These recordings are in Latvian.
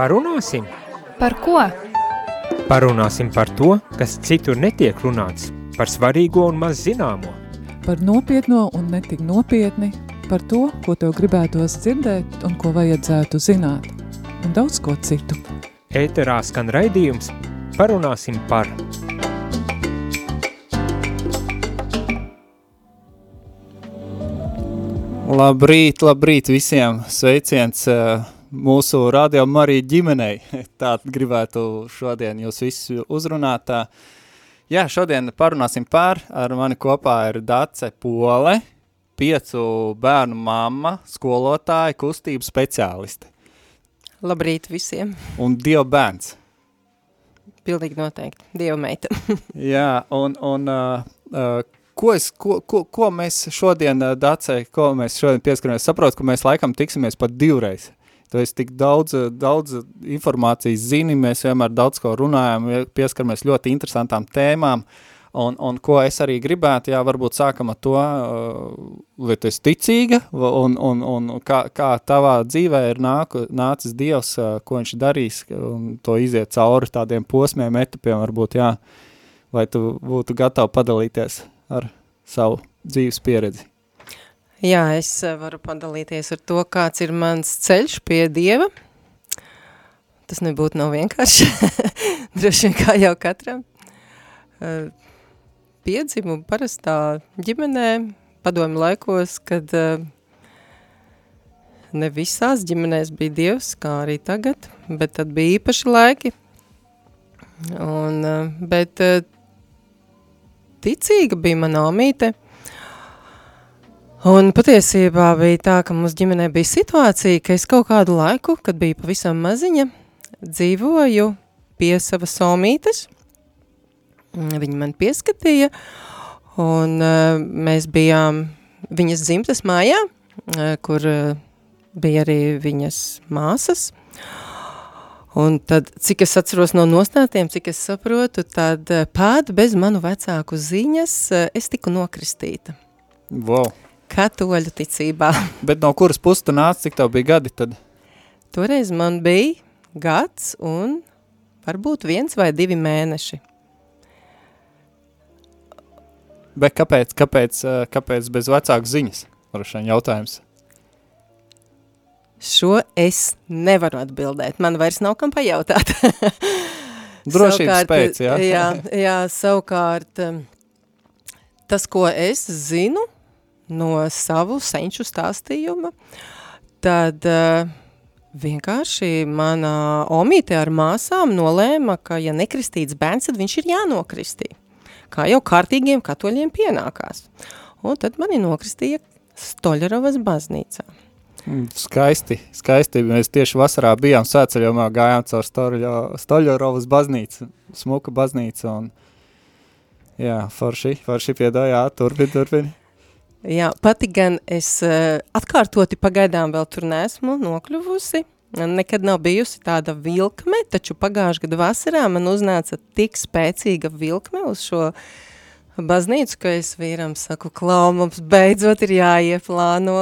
Parunāsim? Par ko? Parunāsim par to, kas citur netiek runāts, par svarīgo un maz zināmo. Par nopietno un netik nopietni, par to, ko tev gribētos dzirdēt un ko vajadzētu zināt, un daudz ko citu. Ēterā skan raidījums Parunāsim par. Labrīt, labrīt visiem! Sveiciens uh, mūsu radio Marija ģimenei. Tā gribētu šodien jūs visus uzrunāt. Jā, šodien parunāsim par, ar mani kopā ir Dace Pole, piecu bērnu mamma, skolotāja, kustību speciāliste. Labrīt visiem. Un Dieva bērns. Pilnīgi noteikti. Dieva meita. Jā, un, un uh, uh, ko, es, ko, ko, ko mēs šodien, Dace, ko mēs šodien pieskaramies? Saprotu, ka mēs laikam tiksimies pat divreiz. Tu esi tik daudz, daudz informācijas zini, mēs vienmēr daudz ko runājam, pieskaramies ļoti interesantām tēmām, un, un ko es arī gribētu, jā, varbūt sākam ar to, vai tu esi ticīga, un, un, un kā, kā tavā dzīvē ir nāku, nācis Dievs, ko viņš darīs, un to iziet cauri tādiem posmiem, etapiem, varbūt, jā, vai tu būtu gatava padalīties ar savu dzīves pieredzi. Jā, es eh, varu padalīties ar to, kāds ir mans ceļš pie Dieva. Tas nebūtu nav vienkārši, droši vien kā jau katram. Eh, piedzimu parastā ģimenē, padomu laikos, kad eh, ne visās ģimenēs bija Dievs, kā arī tagad, bet tad bija īpaši laiki. Un, bet ticīga bija mana omīte – Un patiesībā bija tā, ka mums ģimenē bija situācija, ka es kaut kādu laiku, kad biju pavisam maziņa, dzīvoju pie savas somītes. Viņa man pieskatīja, un uh, mēs bijām viņas dzimtas mājā, uh, kur uh, bija arī viņas māsas. Un tad, cik es atceros no nostātiem, cik es saprotu, tad pāt bez manu vecāku ziņas es tiku nokristīta. Wow katoļu ticībā. Bet no kuras puses tu nāc, cik tev bija gadi tad? Toreiz man bija gads un varbūt viens vai divi mēneši. Bet kāpēc, kāpēc, kāpēc bez vecāku ziņas? Varušana jautājums. Šo es nevaru atbildēt. Man vairs nav kam pajautāt. Drošības pēc, jā? jā, jā, savukārt tas, ko es zinu, no savu senču stāstījuma, tad uh, vienkārši mana omīte ar māsām nolēma, ka ja nekristīts bērns, tad viņš ir jānokristī. Kā jau kārtīgiem katoļiem pienākās. Un tad mani nokristīja Stoļerovas baznīcā. Mm, skaisti, skaisti. Mēs tieši vasarā bijām svētceļojumā, gājām caur Stoļerovas baznīcu, smuka baznīca un jā, forši, forši piedājā, turpini, turpini. Jā, pati gan es uh, atkārtoti pagaidām vēl tur neesmu nokļuvusi. Nekad nav bijusi tāda vilkme, taču pagājušajā gada vasarā man uznāca tik spēcīga vilkme uz šo baznīcu, ka es vīram saku, klau, mums beidzot ir jāieplāno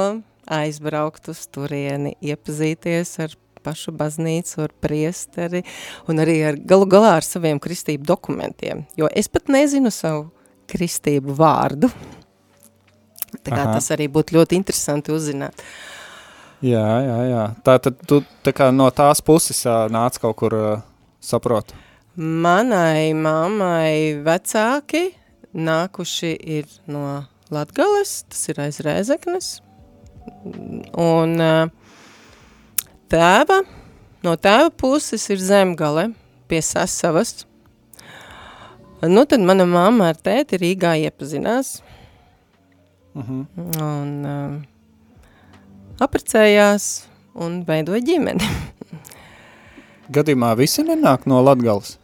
aizbraukt uz turieni, iepazīties ar pašu baznīcu, ar priesteri un arī ar galu galā ar saviem kristību dokumentiem, jo es pat nezinu savu kristību vārdu. Tā kā Aha. tas arī būtu ļoti interesanti uzzināt. Jā, jā, jā. Tā tad tu tā kā no tās puses nāc kaut kur uh, saprot. Manai mammai vecāki nākuši ir no Latgales, tas ir aiz Rēzeknes. Un tēva, no tēva puses ir Zemgale pie Sasavas. Nu, tad mana mamma ar tēti Rīgā iepazinās – Uh mhm. -huh. Un uh, aprecējās un veidoja ģimeni. Gadījumā visi nenāk no Latgales?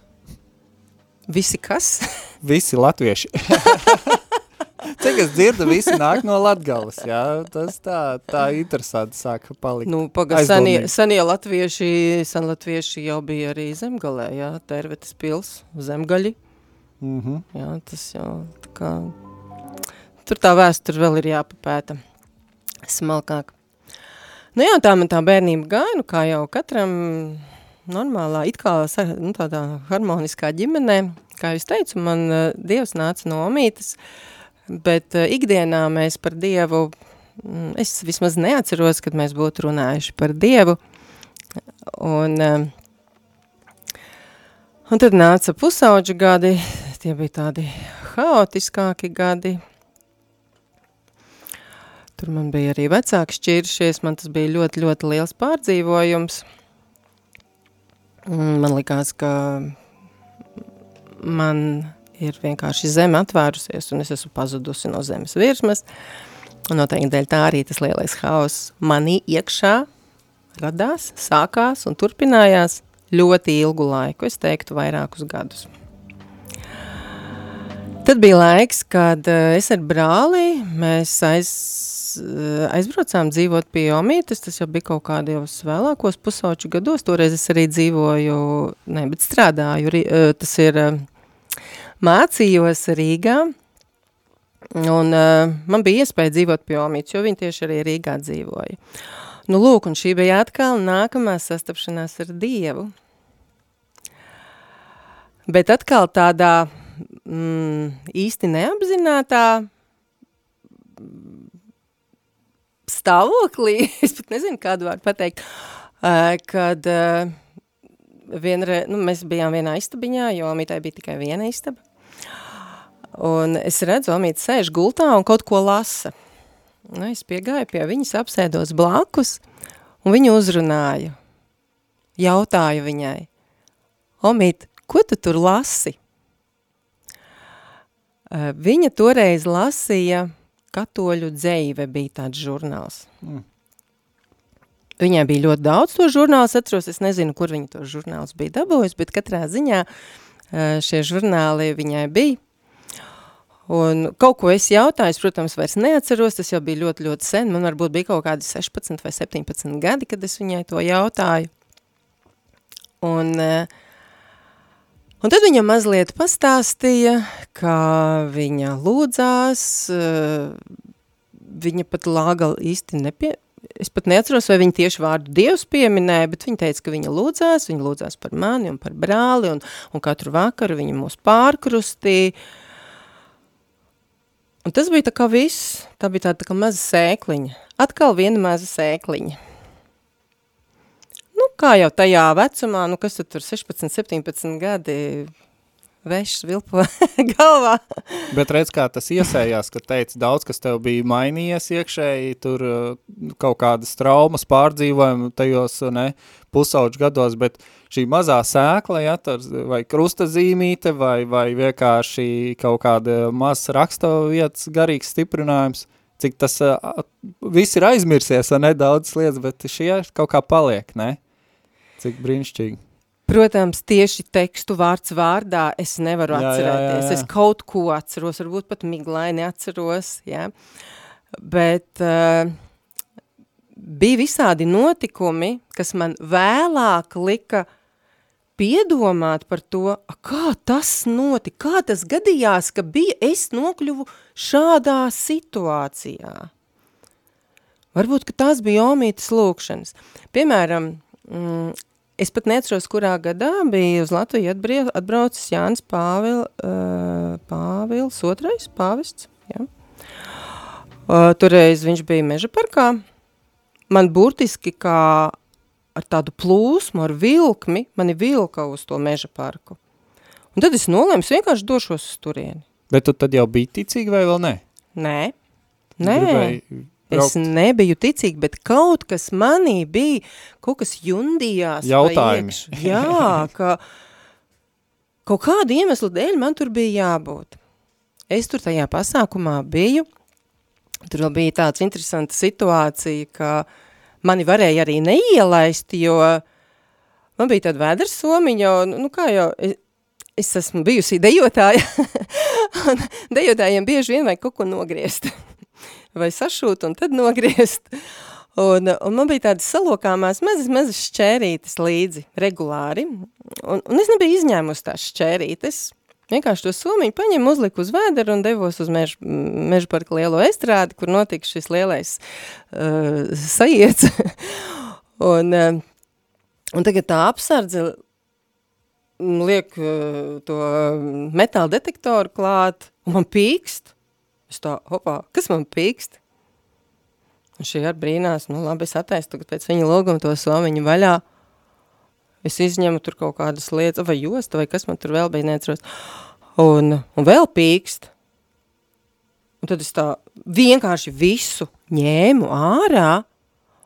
Visi kas? visi latvieši. Cik es dzirdu, visi nāk no Latgales, jā, tas tā, tā interesanti sāka palikt. Nu, paga, senie, senie latvieši, sen latvieši jau bija arī zemgalē, jā, Tervetes pils, zemgaļi. Mm -hmm. Jā, tas jau tā kā Tur tā vēsture vēl ir jāpapēta. Smalkāk. Nu jā, tā man tā bērnība gāja, nu kā jau katram normālā, it kā nu, tādā harmoniskā ģimenē, kā jūs teicu, man uh, Dievs nāca no omītes, bet uh, ikdienā mēs par Dievu, mm, es vismaz neatceros, kad mēs būtu runājuši par Dievu, un, uh, un tad nāca pusauģu gadi, tie bija tādi haotiskāki gadi, Tur man bija arī vecāki šķiršies, man tas bija ļoti, ļoti liels pārdzīvojums. Man likās, ka man ir vienkārši zeme atvērusies un es esmu pazudusi no zemes virsmas. Noteikti dēļ tā arī tas lielais haoss manī iekšā radās, sākās un turpinājās ļoti ilgu laiku, es teiktu vairākus gadus. Tad bija laiks, kad eh, es ar brāli, mēs aiz, eh, aizbraucām dzīvot pie omītes, tas jau bija kaut kādījos vēlākos pusauču gados, toreiz es arī dzīvoju, ne, bet strādāju, eh, tas ir mācījos Rīgā, un man bija iespēja dzīvot pie omītes, jo viņi tieši arī Rīgā dzīvoja. Nu, lūk, un šī bija atkal nākamā sastapšanās ar Dievu. Bet atkal tādā mm, īsti neapzinātā stāvoklī, es pat nezinu, kādu vārdu pateikt, kad vienre, nu, mēs bijām vienā istabiņā, jo Omītai bija tikai viena istaba. Un es redzu, Omīta sēž gultā un kaut ko lasa. Nu, es piegāju pie viņas, apsēdos blakus, un viņu uzrunāju. Jautāju viņai, Omīt, ko tu tur lasi? Eh, viņa toreiz lasīja katoļu dzeive, bija tāds žurnāls. Mm. Viņai bija ļoti daudz to žurnālu, atceros, es nezinu, kur viņa to žurnāls bija dabūjis, bet katrā ziņā eh, šie žurnāli viņai bija. Un kaut ko es jautāju, protams, vairs neatceros, tas jau bija ļoti, ļoti sen, man varbūt bija kaut kādi 16 vai 17 gadi, kad es viņai to jautāju. Un uh, Un tad viņa mazliet pastāstīja, ka viņa lūdzās, eh, viņa pat lāga īsti nepie... Es pat neatceros, vai viņa tieši vārdu Dievs pieminēja, bet viņa teica, ka viņa lūdzās, viņa lūdzās par mani un par brāli, un, un katru vakaru viņa mūs pārkrustīja. Un tas bija tā kā viss, tā bija tāda tā kā maza sēkliņa. Atkal viena maza sēkliņa nu, kā jau tajā vecumā, nu, kas tur 16, 17 gadi, vešs vilpo galvā. Bet redz, kā tas iesējās, ka teica daudz, kas tev bija mainījies iekšēji, tur uh, kaut kādas traumas pārdzīvojumi tajos, ne, pusauģu gados, bet šī mazā sēkla, ja, tar, vai krustazīmīte, vai, vai vienkārši kaut kāda mazs raksta vietas garīgs stiprinājums, cik tas uh, viss ir aizmirsies, ne, daudz lietas, bet šie kaut kā paliek, ne? Cik brīnišķīgi. Protams, tieši tekstu vārds vārdā es nevaru jā, atcerēties. Jā, jā, jā. Es kaut ko atceros, varbūt pat miglaini atceros, jā. Bet uh, bija visādi notikumi, kas man vēlāk lika piedomāt par to, kā tas notika, kā tas gadījās, ka bija es nokļuvu šādā situācijā. Varbūt, ka tās bija omītas lūkšanas. Piemēram, mm, Es pat neatceros, kurā gadā bija uz Latviju atbrie, atbraucis Jānis Pāvil, uh, Pāvils otrais, pāvests, ja. Uh, toreiz viņš bija meža parkā. Man burtiski kā ar tādu plūsmu, ar vilkmi, mani vilka uz to meža parku. Un tad es nolēmu, vienkārši došos uz turieni. Bet tu tad jau biji ticīgi vai vēl ne? Nē. Nē. Gribēji Es nebiju ticīga, bet kaut kas manī bija, kaut kas jundījās. Jautājumi. Jā, ka kaut kādu iemeslu dēļ man tur bija jābūt. Es tur tajā pasākumā biju, tur vēl bija tāds interesanta situācija, ka mani varēja arī neielaist, jo man bija tāda vēders somiņa, nu kā jau, es, es esmu bijusi dejotāja, un dejotājiem bieži vien vajag kaut ko nogriezt vai sašūt un tad nogriezt. Un, un man bija tādas salokāmās mazas, mazas šķērītes līdzi regulāri, un, un es nebiju izņēmusi tās šķērītes, vienkārši to somiņu paņem, uzliku uz vēderu un devos uz mežu, mežu parka lielo estrādi, kur notika šis lielais uh, sajiets. un, uh, Un tagad tā apsardze liek uh, to metāla detektoru klāt, un man pīkst. Es tā, hopā, kas man pīkst? Un šī ar brīnās, nu labi, es attaisu tagad pēc viņa loguma to somiņu vaļā. Es izņemu tur kaut kādas lietas, vai josta, vai kas man tur vēl bija, neatceros. Un, un vēl pīkst. Un tad es tā vienkārši visu ņēmu ārā,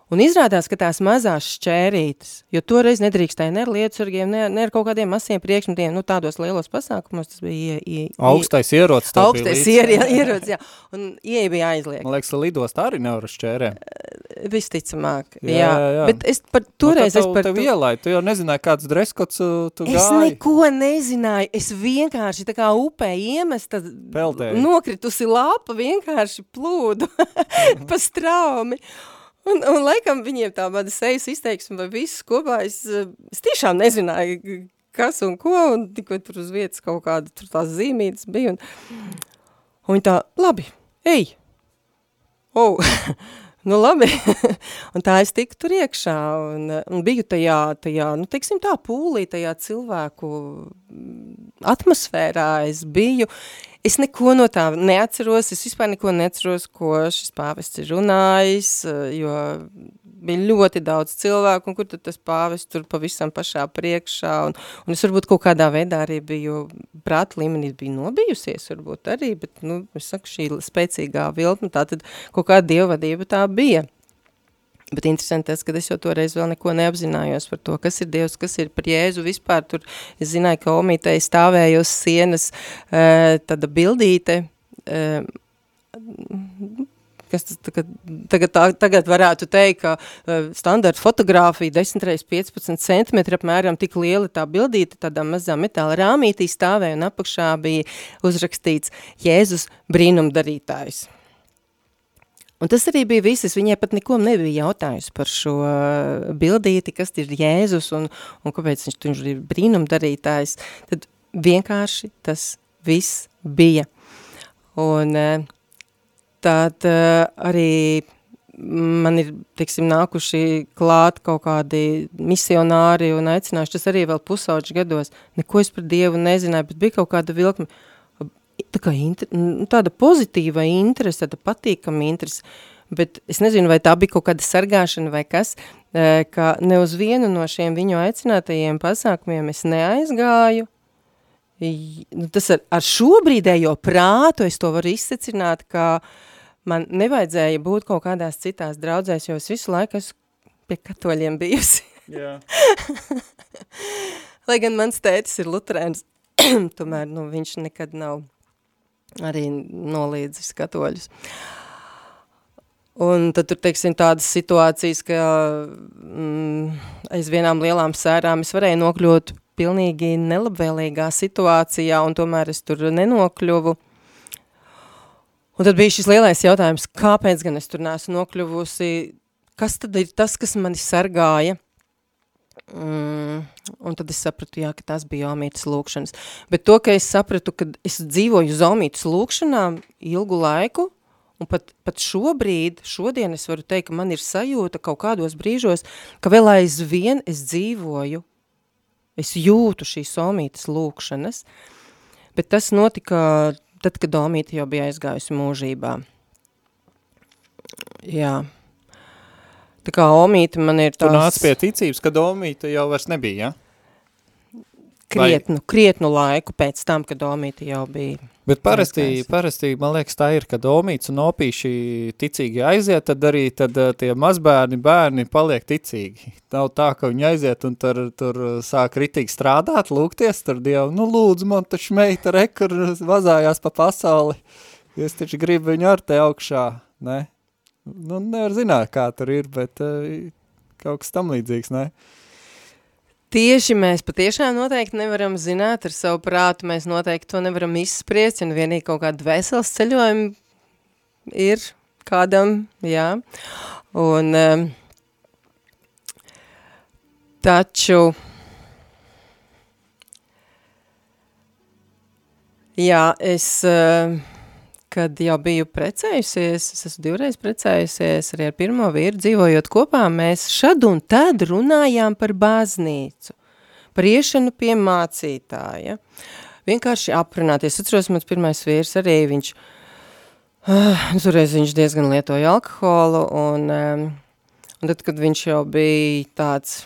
Un izrādās, ka tās mazās šķērītes, jo toreiz nedrīkstēja ne ar lietusargiem, ne, ne ar kaut kādiem masiem priekšmetiem, nu tādos lielos pasākumos tas bija ie, ie, Augstais tev bija Augstais ier, ierots, jā. Un ieeja bija aizliegta. Man liekas, lidost arī nevar uz šķērēm. Visticamāk, jā, Jā, jā. Bet es par toreiz nu, es par tev to... ielai, tu jau nezināji, kāds dreskots uh, tu Es gāji. neko nezināju, es vienkārši tā kā upē iemesta, Peldēji. nokritusi lapa, vienkārši plūdu pa straumi. Un, un laikam viņiem tā mana sejas izteiksme vai viss kopā, es, es tiešām nezināju, kas un ko, un tikko tur uz vietas kaut kāda tur tās zīmītes bija, un, un tā, labi, ej, oh, nu labi, un tā es tiku tur iekšā, un, un biju tajā, tajā, nu teiksim tā, pūlī, tajā cilvēku mm, atmosfērā, es biju, es neko no tā neatceros, es vispār neko neatceros, ko šis pāvests ir runājis, eh, jo bija ļoti daudz cilvēku, un kur tad tas pāvests tur pavisam pašā priekšā, un, un es varbūt kaut kādā veidā arī biju, prāta līmenī biju nobijusies, varbūt arī, bet, nu, es saku, šī spēcīgā viltma, tā tad kaut kāda dievvadība tā bija. Bet interesanti tas, ka es jau toreiz vēl neko neapzinājos par to, kas ir Dievs, kas ir par Jēzu vispār. Tur es zināju, ka omītei stāvēja uz sienas uh, tāda bildīte, uh, kas tagad, tagad, tagad varētu teikt, ka uh, standarta fotogrāfija 10 x 15 cm apmēram tik liela tā bildīte, tādā mazā metāla rāmītī stāvēja un apakšā bija uzrakstīts Jēzus brīnumdarītājs. Un tas arī bija viss, es viņai pat neko nebija jautājusi par šo uh, bildīti, kas ir Jēzus un, un kāpēc viņš, viņš ir brīnumdarītājs. Tad vienkārši tas viss bija. Un uh, tad uh, arī man ir, teiksim, nākuši klāt kaut kādi misionāri un aicinājuši, tas arī vēl pusauģi gados. Neko es par Dievu nezināju, bet bija kaut kāda vilkme, tā kā inter, nu, tāda pozitīva interese, tāda patīkama interese, bet es nezinu, vai tā bija kaut kāda sargāšana vai kas, eh, ka ne uz vienu no šiem viņu aicinātajiem pasākumiem es neaizgāju, nu, tas ar, ar šobrīdējo prātu es to varu izsecināt, ka man nevajadzēja būt kaut kādās citās draudzēs, jo es visu laiku esmu pie katoļiem bijusi. Jā. Lai gan mans tētis ir luterēns, tomēr nu, viņš nekad nav arī noliedzis katoļus. Un tad tur, teiksim, tādas situācijas, ka mm, aiz vienām lielām sērām es varēju nokļūt pilnīgi nelabvēlīgā situācijā, un tomēr es tur nenokļuvu. Un tad bija šis lielais jautājums, kāpēc gan es tur neesmu nokļuvusi, kas tad ir tas, kas mani sargāja? Mm, un tad es sapratu, jā, ka tās bija omītas lūkšanas. Bet to, ka es sapratu, ka es dzīvoju uz omītas lūkšanām ilgu laiku, un pat, pat šobrīd, šodien es varu teikt, ka man ir sajūta kaut kādos brīžos, ka vēl aizvien es dzīvoju, es jūtu šīs omītas lūkšanas, bet tas notika tad, kad omīta jau bija aizgājusi mūžībā. Jā. Tā kā omīta man ir Tu tās... nāc pie ticības, ka domīta jau vairs nebija, ja? krietnu, krietnu laiku pēc tam, kad Omīte jau bija. Bet parasti, parasti, man liekas, tā ir, kad omīts un opīši ticīgi aiziet, tad arī tad, eh, tie mazbērni, bērni paliek ticīgi. Nav tā, ka viņi aiziet un tur, tur sāk ritīgi strādāt, lūgties tur Dievu, nu lūdzu, man taču meita re, kur vazājās pa pasauli, es taču gribu viņu ar te augšā, ne? Nu, nevar zināt, kā tur ir, bet uh, kaut kas tam līdzīgs, ne? Tieši mēs patiešām noteikti nevaram zināt ar savu prātu, mēs noteikti to nevaram izspriest, un vienīgi kaut kāda veselas ceļojuma ir kādam, jā. Un, um, taču, jā, es, uh, kad jau biju precējusies, es esmu divreiz precējusies arī ar pirmo vīru, dzīvojot kopā, mēs šad un tad runājām par baznīcu, par iešanu pie mācītāja. Vienkārši aprunāties. Atceros, mans pirmais vīrs arī, viņš, uh, toreiz viņš diezgan lietoja alkoholu, un, um, un tad, kad viņš jau bija tāds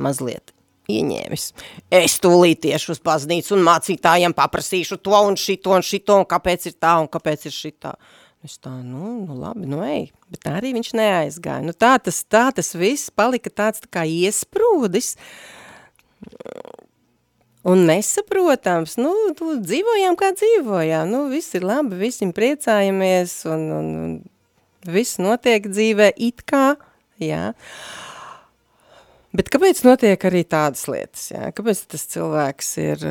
mazliet ieņēmis. Es tūlīt tieši uz baznīcu un mācītājiem paprasīšu to un šito un šito un kāpēc ir tā un kāpēc ir šitā. Es tā, nu, nu labi, nu ej, bet arī viņš neaizgāja. Nu tā tas, tā tas viss palika tāds tā kā iesprūdis un nesaprotams, nu, tu dzīvojām kā dzīvojām, nu, viss ir labi, visiem priecājamies un, un, un viss notiek dzīvē it kā, jā. Uh, Bet kāpēc notiek arī tādas lietas? Jā? Kāpēc tas cilvēks ir,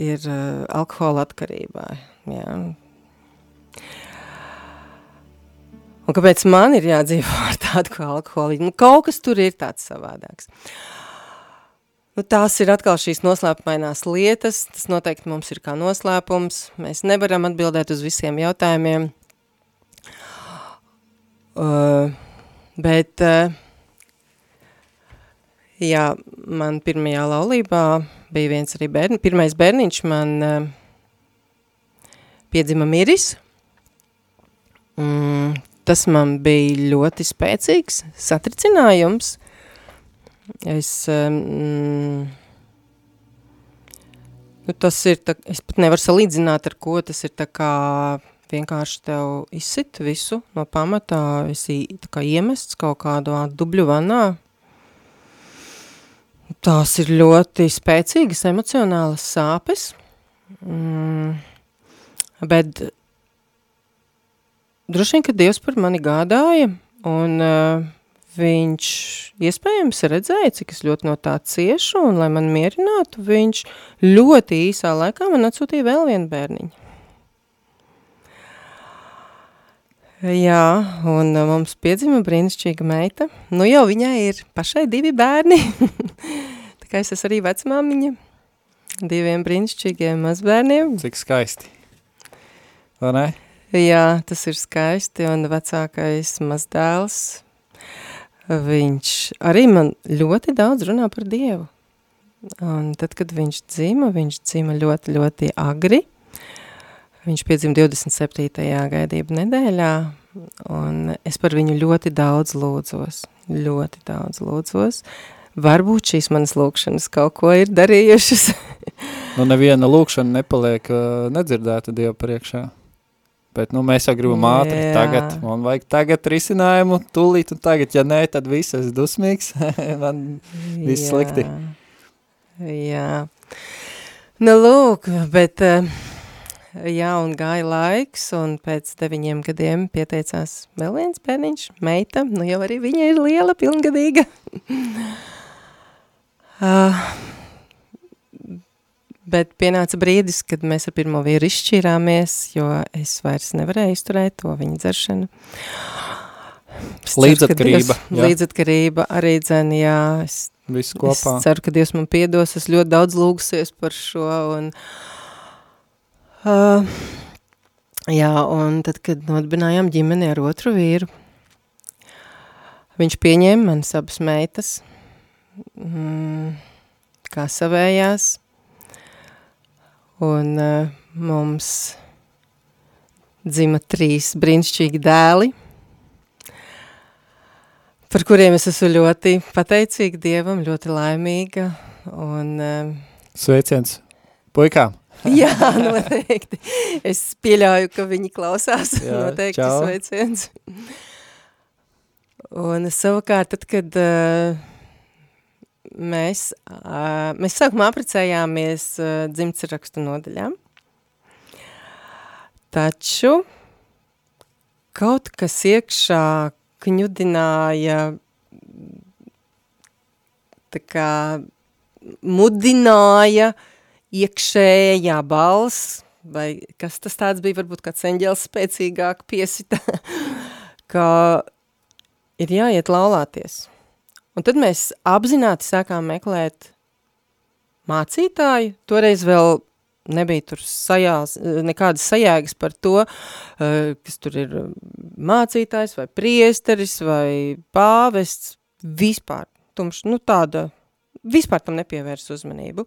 ir uh, alkohola atkarībā? Jā? Un kāpēc man ir jādzīvo ar tādu kā alkoholiķu? Nu, kaut kas tur ir tāds savādāks. Nu, tās ir atkal šīs noslēpumainās lietas, tas noteikti mums ir kā noslēpums, mēs nevaram atbildēt uz visiem jautājumiem, uh, bet uh, Jā, man pirmajā laulībā bija viens arī bērni, pirmais bērniņš man uh, piedzima miris. Mm, tas man bija ļoti spēcīgs satricinājums. Es, um, nu, tas ir, tā, es pat nevaru salīdzināt ar ko, tas ir tā kā vienkārši tev izsit visu no pamatā, esi tā kā iemests kaut kādu dubļu vanā, Tās ir ļoti spēcīgas emocionālas sāpes, mm, bet droši vien, ka Dievs par mani gādāja, un uh, viņš iespējams redzēja, cik es ļoti no tā ciešu, un lai man mierinātu, viņš ļoti īsā laikā man atsūtīja vēl vienu bērniņu. Jā, un uh, mums piedzima brīnišķīga meita. Nu jau viņai ir pašai divi bērni. Tā kā es esmu arī vecmāmiņa diviem brīnišķīgiem mazbērniem. Cik skaisti. Vai ne? Jā, tas ir skaisti un vecākais mazdēls, viņš arī man ļoti daudz runā par Dievu. Un tad, kad viņš dzima, viņš dzima ļoti, ļoti agri – Viņš piedzima 27. gaidību nedēļā, un es par viņu ļoti daudz lūdzos, ļoti daudz lūdzos. Varbūt šīs manas lūkšanas kaut ko ir darījušas. nu, neviena lūkšana nepaliek uh, nedzirdēta Dieva priekšā. Bet, nu, mēs jau gribam ātri Jā. tagad, man vajag tagad risinājumu, tūlīt un tagad, ja nē, tad viss es dusmīgs, man viss Jā. slikti. Jā. Nu, lūk, bet... Uh, jā, un gāja laiks, un pēc deviņiem gadiem pieteicās vēl viens bērniņš, meita, nu jau arī viņa ir liela, pilngadīga. uh, bet pienāca brīdis, kad mēs ar pirmo vīru izšķīrāmies, jo es vairs nevarēju izturēt to viņa dzeršanu. Līdzatkarība. Dievs, līdzatkarība arī dzen, jā. Es, Viss kopā. Es ceru, ka Dievs man piedos, es ļoti daudz lūgusies par šo, un uh, Uh, jā, un tad, kad nodibinājām ģimeni ar otru vīru, viņš pieņēma manas abas meitas, mm, kā savējās, un uh, mums dzima trīs brīnišķīgi dēli, par kuriem es esmu ļoti pateicīga Dievam, ļoti laimīga. Un, uh, Sveiciens puikām! Jā, noteikti. Es pieļauju, ka viņi klausās. Jā, noteikti čau. sveiciens. Un savukārt, tad, kad uh, mēs, uh, mēs sākumā aprecējāmies uh, dzimtsrakstu nodaļām, taču kaut kas iekšā kņudināja, tā kā mudināja uh, iekšējā balss, vai kas tas tāds bija, varbūt kāds eņģels spēcīgāk piesita, ka ir jāiet laulāties. Un tad mēs apzināti sākām meklēt mācītāju, toreiz vēl nebija tur sajās, nekādas sajēgas par to, kas tur ir mācītājs vai priesteris vai pāvests, vispār, tumš, nu tāda, vispār tam nepievērs uzmanību.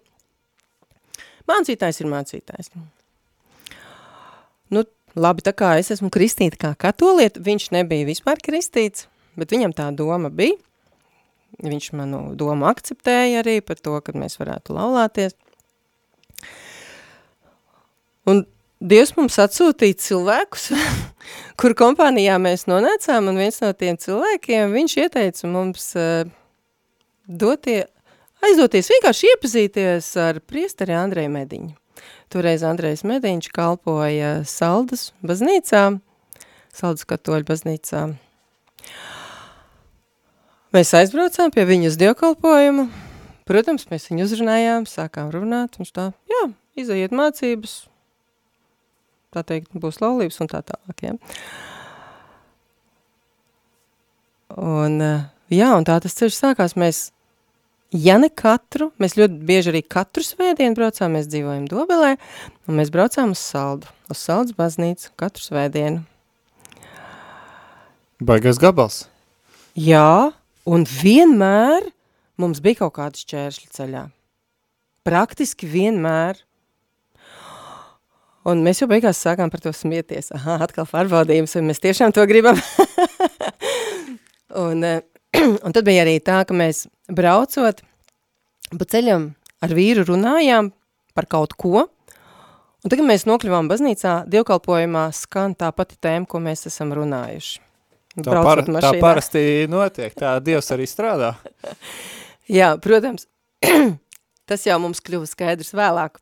Mācītājs ir mācītājs. Nu, labi, tā kā es esmu kristīta kā katolieta, viņš nebija vispār kristīts, bet viņam tā doma bija. Viņš manu domu akceptēja arī par to, ka mēs varētu laulāties. Un Dievs mums atsūtīja cilvēkus, kur kompānijā mēs nonācām, un viens no tiem cilvēkiem, viņš ieteica mums uh, dotie, aizdoties vienkārši iepazīties ar priesteri Andreju Mediņu. Toreiz Andrejs Mediņš kalpoja Saldas baznīcā, Saldas katoļu baznīcā. Mēs aizbraucām pie viņas dievkalpojumu, protams, mēs viņu uzrunājām, sākām runāt, viņš tā, jā, izaiet mācības, tā teikt, būs laulības un tā tālāk, ja. Un, jā, un tā tas ceļš sākās, mēs, ja ne katru, mēs ļoti bieži arī katru svētdienu braucām, mēs dzīvojam Dobelē, un mēs braucām uz Saldu, uz Saldas baznīcu katru svētdienu. Baigais gabals. Jā, un vienmēr mums bija kaut kādas čēršļi ceļā. Praktiski vienmēr. Un mēs jau beigās sākām par to smieties. Aha, atkal pārbaudījums, vai mēs tiešām to gribam. un, eh, un tad bija arī tā, ka mēs braucot pa ceļam ar vīru runājām par kaut ko, un tagad mēs nokļuvām baznīcā, dievkalpojumā skan tā pati tēma, ko mēs esam runājuši. Tā, par, tā parasti notiek, tā Dievs arī strādā. Jā, protams, tas jau mums kļuva skaidrs vēlāk.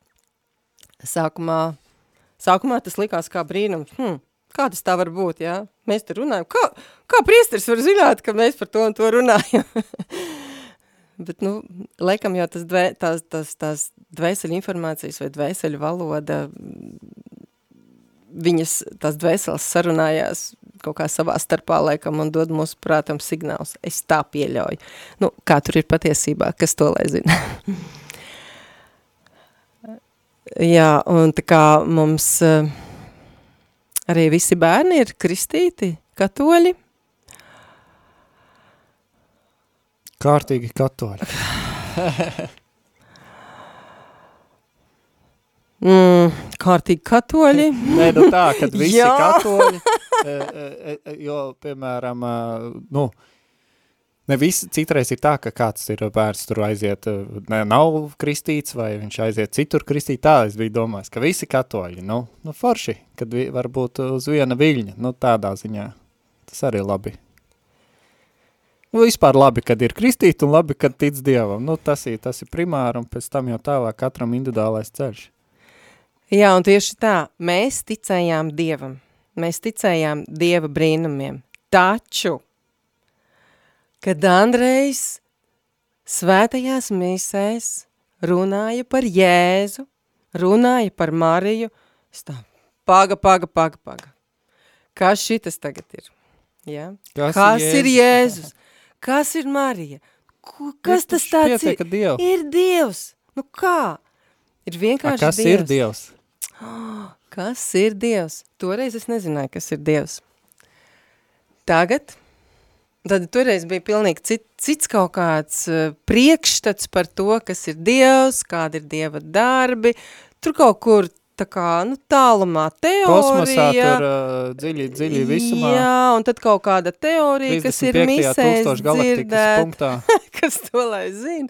Sākumā Sākumā tas likās kā brīnums. Hmm, kā tas tā var būt, jā? Mēs te runājam. Kā, kā priesteris var zināt, ka mēs par to un to runājam? Bet, nu, laikam jau tas, dvē, tās, tās, tās dvēseļu informācijas vai dvēseļu valoda, viņas, tās dvēseles sarunājās kaut kā savā starpā laikam un dod mūsu prātam signāls. Es tā pieļauju. Nu, kā tur ir patiesībā, kas to lai zina? Jā, un tā kā mums uh, arī visi bērni ir kristīti, katoļi. Kārtīgi katoļi. mm, kārtīgi katoļi. Nē, nu tā, kad visi katoļi, e, e, e, jo, piemēram, nu, Ne visi, citreiz ir tā, ka kāds ir bērns tur aiziet, ne, nav kristīts, vai viņš aiziet citur kristīt, tā es biju domājis, ka visi katoļi, nu, nu forši, kad vi, varbūt uz viena viļņa, nu tādā ziņā, tas arī labi. Nu, vispār labi, kad ir kristīti un labi, kad tic Dievam, nu, tas ir, tas ir primāri un pēc tam jau tālāk katram individuālais ceļš. Jā, un tieši tā, mēs ticējām Dievam, mēs ticējām Dieva brīnumiem, taču kad Andrejs svētajās misēs runāja par Jēzu, runāja par Mariju, es tā, paga, paga, paga, paga. Kas šitas tagad ir? Ja? Kas, kas ir, Jēzus? ir Jēzus? Kas ir Marija? Ko, kas tas tāds ir? Diev. Ir Dievs. Nu kā? Ir vienkārši A, kas Dievs. ir Dievs? Kas ir Dievs? Toreiz es nezināju, kas ir Dievs. Tagad Tad toreiz bija pilnīgi cit, cits kaut kāds uh, priekšstats par to, kas ir Dievs, kādi ir Dieva darbi. Tur kaut kur tā kā, nu, tālumā teorija. Kosmosā tur uh, dziļi, dziļi visumā. Jā, un tad kaut kāda teorija, kas ir misēs dzirdēt. kas to lai zina.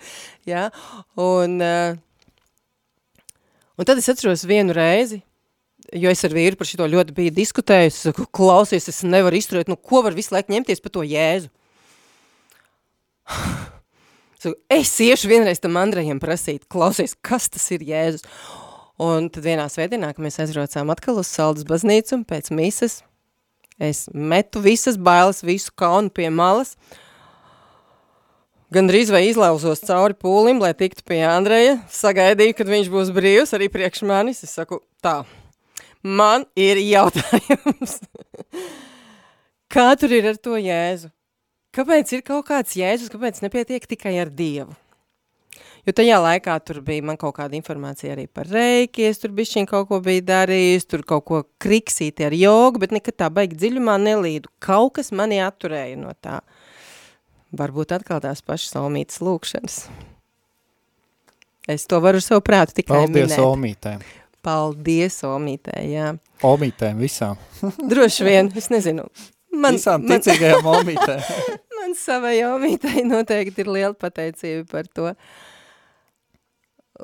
Jā, un, uh, un tad es atceros vienu reizi, jo es ar vīru par šito ļoti biju diskutējusi, klausies, es nevaru izturēt, nu ko var visu laiku ņemties par to jēzu? saku, es iešu vienreiz tam Andrejam prasīt, klausies, kas tas ir jēzus? Un tad vienā svētdienā, kad mēs aizraucām atkal uz Saldas baznīcu pēc mīsas, es metu visas bailes, visu kaunu pie malas, Gan drīz vai izlauzos cauri pūlim, lai tiktu pie Andreja, sagaidīju, kad viņš būs brīvs arī priekš manis. Es saku, tā, Man ir jautājums. Kā tur ir ar to Jēzu? Kāpēc ir kaut kāds Jēzus, kāpēc nepietiek tikai ar Dievu? Jo tajā laikā tur bija man kaut kāda informācija arī par reiki, es tur bišķiņ kaut ko biju darījis, tur kaut ko kriksīti ar jogu, bet nekad tā baigi dziļumā nelīdu. Kaut kas mani atturēja no tā. Varbūt atkal tās pašas omītas lūkšanas. Es to varu savu prātu tikai Paldies minēt. omītēm. Paldies omītē, jā. Omītēm visām. Droši vien, es nezinu. Man, visām man, ticīgajām omītēm. man savai omītei noteikti ir liela pateicība par to.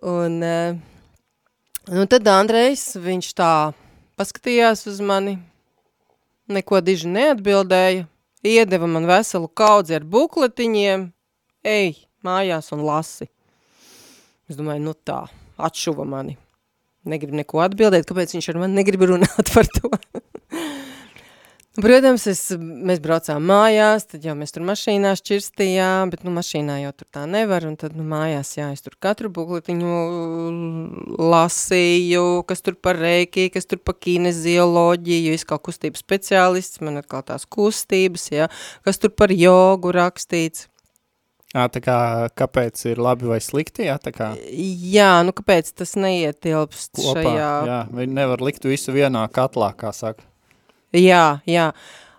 Un, eh, nu tad Andrejs, viņš tā paskatījās uz mani, neko diži neatbildēja, iedeva man veselu kaudzi ar bukletiņiem, ej, mājās un lasi. Es domāju, nu tā, atšuva mani. Negribu neko atbildēt, kāpēc viņš ar mani negrib runāt par to. Protams, es, mēs braucām mājās, tad jau mēs tur mašīnā šķirstījām, bet nu mašīnā jau tur tā nevar, un tad nu mājās, jā, es tur katru bukletiņu lasīju, kas tur par reiki, kas tur par kinezioloģiju, es kā kustības speciālists, man atkal tās kustības, jā, kas tur par jogu rakstīts. Jā, tā kā, kāpēc ir labi vai slikti, jā, tā kā Jā, nu kāpēc tas neietilpst kopā, šajā... jā, viņi nevar likt visu vienā katlā, kā saka. Jā, jā.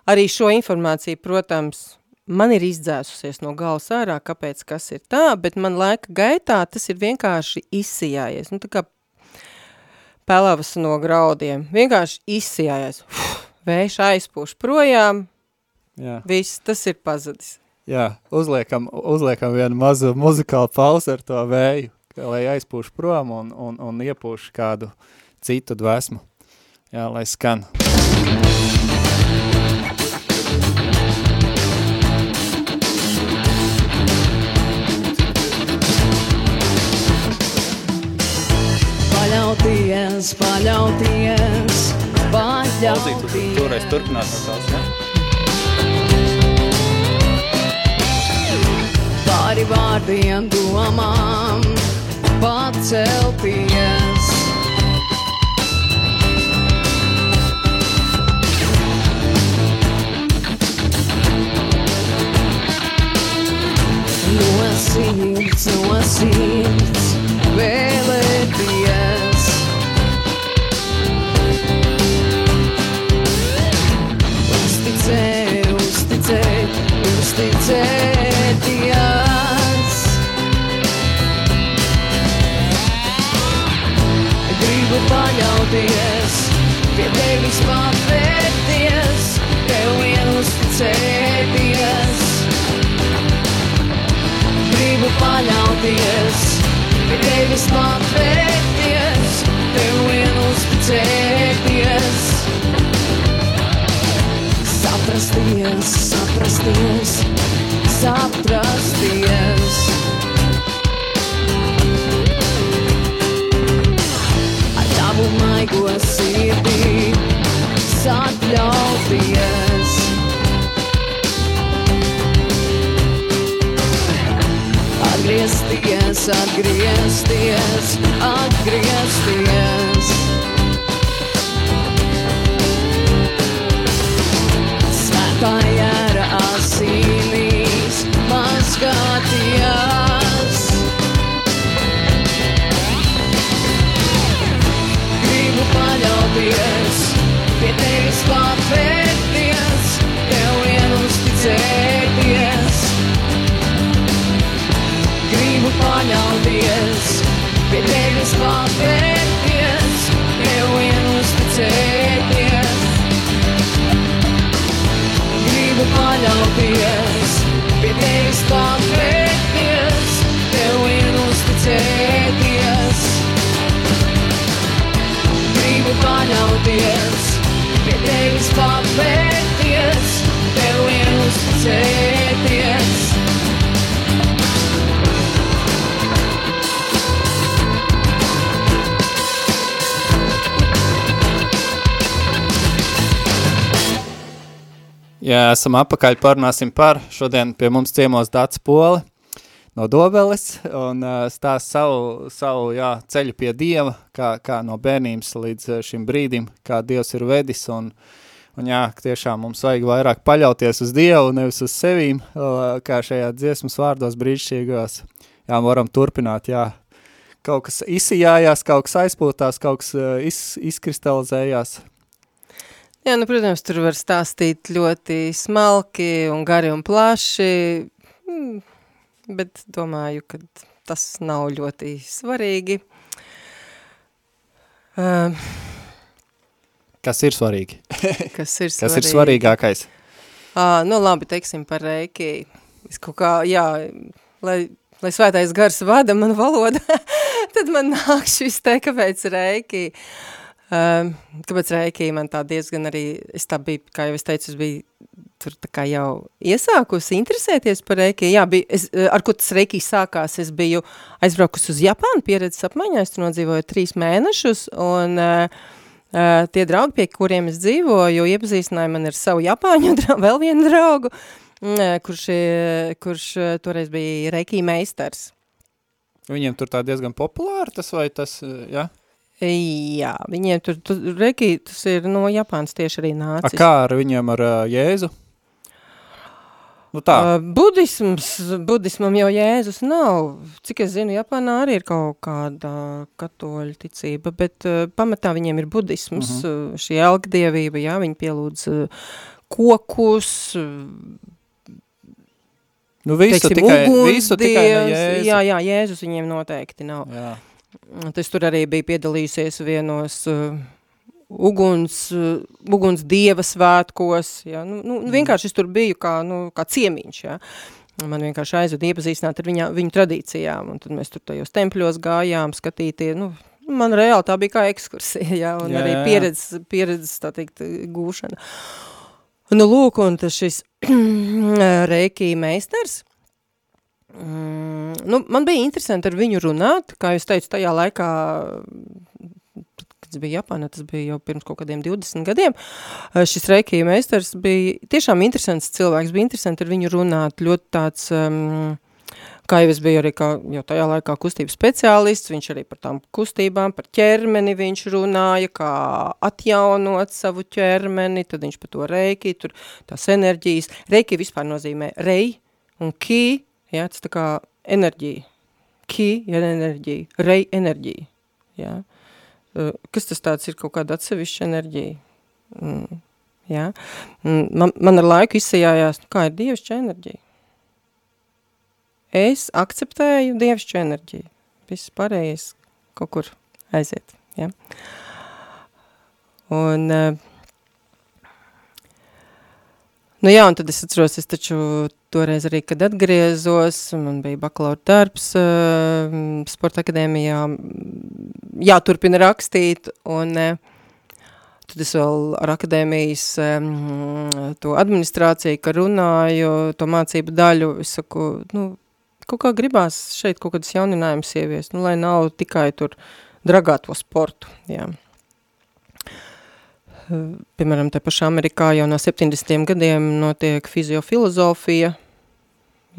Arī šo informāciju, protams, man ir izdzēsusies no galvas ārā, kāpēc kas ir tā, bet man laika gaitā tas ir vienkārši izsijājies. Nu, tā kā pelavas no graudiem. Vienkārši izsijājies. Vējš aizpūš projām, Jā. viss, tas ir pazudis. Jā, uzliekam, uzliekam vienu mazu muzikālu pauzi ar to vēju, lai aizpūš prom un, un, un iepūš kādu citu dvēsmu. Jā, lai skan. Paļauties, paļauties, paļauties. turpināt no tās, ne? Pāri vārdiem domām pacelties. No sirds, no paļauties, pie tevis patvērties, tev vien uzticēties. Gribu paļauties, pie tevis patvērties, tev vien uzticēties. Jā, esam apakaļ, parunāsim par. Šodien pie mums ciemos Dats Poli no Dobeles un uh, stāst savu, savu jā, ceļu pie Dieva, kā, kā no bērnības līdz uh, šim brīdim, kā Dievs ir vedis un, un jā, tiešām mums vajag vairāk paļauties uz Dievu, nevis uz sevīm, kā šajā dziesmas vārdos brīžšķīgos. jā, varam turpināt, jā. Kaut kas izsijājās, kaut kas aizpūtās, kaut kas uh, iz, izkristalizējās. Jā, nu, protams, tur var stāstīt ļoti smalki un gari un plaši, mm, bet domāju, ka tas nav ļoti svarīgi. Uh, Kas ir svarīgi? kas ir svarīgi? Kas ir svarīgākais? À, nu labi, teiksim par reiki. Es kaut kā, jā, lai, lai svētais gars vada manu valodu, tad man nāk šis te, kāpēc reiki. Um, kāpēc reiki man tā diezgan arī, es tā biju, kā jau es teicu, es biju tur tā kā jau iesākusi interesēties par reiki. Jā, bija, es, ar ko tas reiki sākās, es biju aizbraukusi uz Japānu pieredzes apmaiņā, es tur nodzīvoju trīs mēnešus, un uh, Uh, tie draugi, pie kuriem es dzīvoju, iepazīstināja man ar savu Japāņu, vēl vienu draugu, uh, kurš, kurš uh, toreiz bija reikī meistars. Viņiem tur tā diezgan populāri tas vai tas, jā? Jā, viņiem tur, tur reikī, tas ir no Japānas tieši arī nācis. A kā ar viņiem ar uh, Jēzu? Nu tā. Uh, budisms, budismam jau Jēzus nav. Cik es zinu, Japānā arī ir kaut kāda katoļa ticība, bet uh, pamatā viņiem ir budisms, uh -huh. uh, šī elgdievība, jā, viņi pielūdz uh, kokus, uh, Nu visu teiksim, tikai, visu tikai ne ugunsdievs. Jēzu. Jā, jā, Jēzus viņiem noteikti nav. jā. Tas tur arī bija piedalījusies vienos uh, uguns, uh, uguns dieva svētkos, jā, nu, nu, vienkārši es tur biju kā, nu, kā ciemiņš, jā. Man vienkārši aizveda iepazīstināt ar viņa, viņu tradīcijām, un tad mēs tur tajos tempļos gājām, skatītie, nu, man reāli tā bija kā ekskursija, jā, un Jā, arī pieredzes, pieredzes, tā teikt, gūšana. Nu, lūk, un tas šis reiki meistars, Mm, nu, man bija interesanti ar viņu runāt, kā jūs teicu, tajā laikā, kad es biju Japānā, tas bija jau pirms kaut kādiem 20 gadiem, eh, šis reiki meistars bija tiešām interesants cilvēks, bija interesanti ar viņu runāt, ļoti tāds, um, kā jau es biju arī kā, jau tajā laikā kustības speciālists, viņš arī par tām kustībām, par ķermeni viņš runāja, kā atjaunot savu ķermeni, tad viņš par to reiki, tur tās enerģijas, reiki vispār nozīmē rei un ki, jā, tas tā kā enerģija, ki ir enerģija, rei enerģija, Uh, kas tas tāds ir? Kaut kāda atsevišķa enerģija, mm, jā, Mm, man, man ar laiku izsajājās, nu, kā ir dievišķa enerģija, es akceptēju dievišķu enerģiju, viss pārējais kaut kur aiziet, jā, un, Nu jā, un tad es atceros, es taču toreiz arī, kad atgriezos, man bija bakalaura darbs uh, sporta akadēmijā, jāturpina rakstīt, un uh, tad es vēl ar akadēmijas um, to administrāciju, ka runāju, to mācību daļu, es saku, nu, kaut kā gribās šeit kaut kādas jauninājumas ievies, nu, lai nav tikai tur dragāto sportu, jā piemēram, te pašā Amerikā jau no 70. gadiem notiek fiziofilozofija,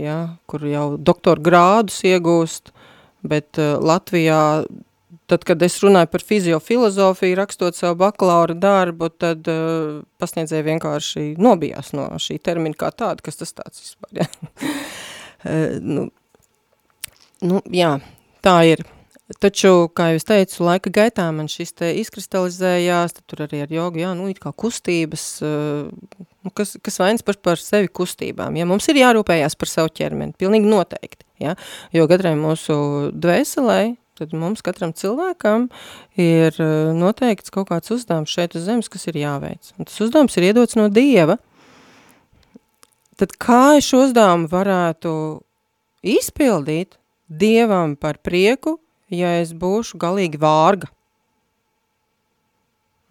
ja, kur jau doktora grādus iegūst, bet uh, Latvijā, tad, kad es runāju par fiziofilozofiju, rakstot savu bakalaura darbu, tad uh, pasniedzēja vienkārši nobijās no šī termina kā tāda, kas tas tāds vispār, ja. uh, nu, nu, jā, tā ir. Taču, kā jau teicu, laika gaitā man šis te izkristalizējās, tad tur arī ar jogu, jā, nu, it kā kustības, uh, nu, kas, kas vainas par, par sevi kustībām, ja mums ir jārūpējās par savu ķermeni, pilnīgi noteikti, ja, jo katrai mūsu dvēselē, tad mums katram cilvēkam ir uh, noteikts kaut kāds uzdevums šeit uz zemes, kas ir jāveic. Un tas uzdevums ir iedots no Dieva. Tad kā es šo uzdevumu varētu izpildīt Dievam par prieku, ja es būšu galīgi vārga.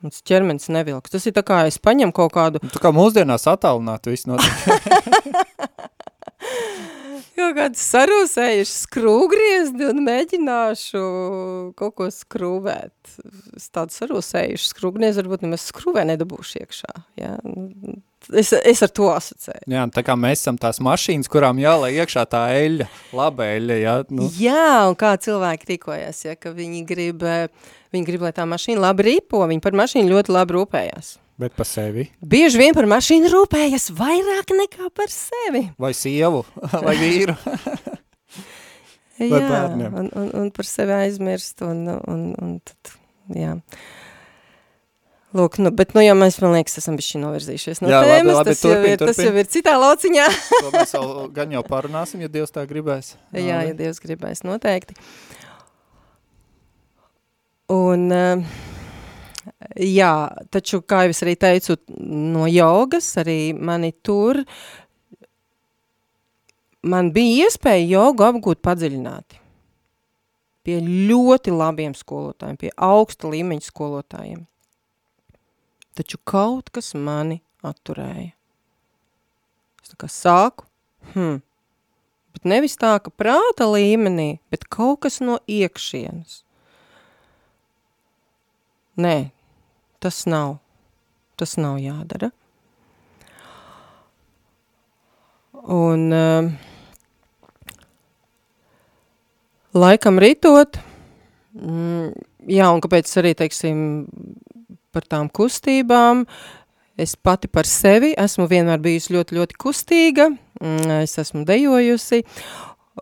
Un tas ķermenis nevilks. Tas ir tā kā es paņem kaut kādu, Nu, Tā kā mūsdienās attālināt visu notiek. kaut kādu sarūsējuši skrūgriezdi un mēģināšu kaut ko skrūvēt. Es tādu sarūsējuši skrūgriezdi varbūt nemaz skrūvē nedabūšu iekšā. Ja? Es, es ar to asociēju. Jā, tā kā mēs esam tās mašīnas, kurām jālai iekšā tā eļļa, laba eļļa, jā, nu. Jā, un kā cilvēki rīkojas, ja, ka viņi grib, eh, viņi grib, lai tā mašīna labi ripo, viņi par mašīnu ļoti labi rūpējās. Bet pa sevi. Bieži vien par mašīnu rūpējas vairāk nekā par sevi. Vai sievu, vai vīru. Jā, un, un, un par sevi aizmirst, un, un, un tad, jā. Lūk, nu, bet, nu, jau mēs, man liekas, esam bišķi novirzījušies no Jā, labi, tēmas, labi, tas, jau turpin, ir, tas turpin. jau ir citā lauciņā. To mēs jau gan jau parunāsim, ja Dievs tā gribēs. Jā, ja Dievs gribēs noteikti. Un, eh, jā, taču, kā jau es arī teicu, no jogas arī mani tur, man bija iespēja jogu apgūt padziļināti. Pie ļoti labiem skolotājiem, pie augsta līmeņa skolotājiem. Taču kaut kas mani atturēja. Es tā kā sāku, hmm, bet nevis tā, ka prāta līmenī, bet kaut kas no iekšienes. Nē, tas nav. Tas nav jādara. Un uh, laikam ritot, mm, jā, un kāpēc arī, teiksim, par tām kustībām, es pati par sevi esmu vienmēr bijusi ļoti, ļoti kustīga, mm, es esmu dejojusi,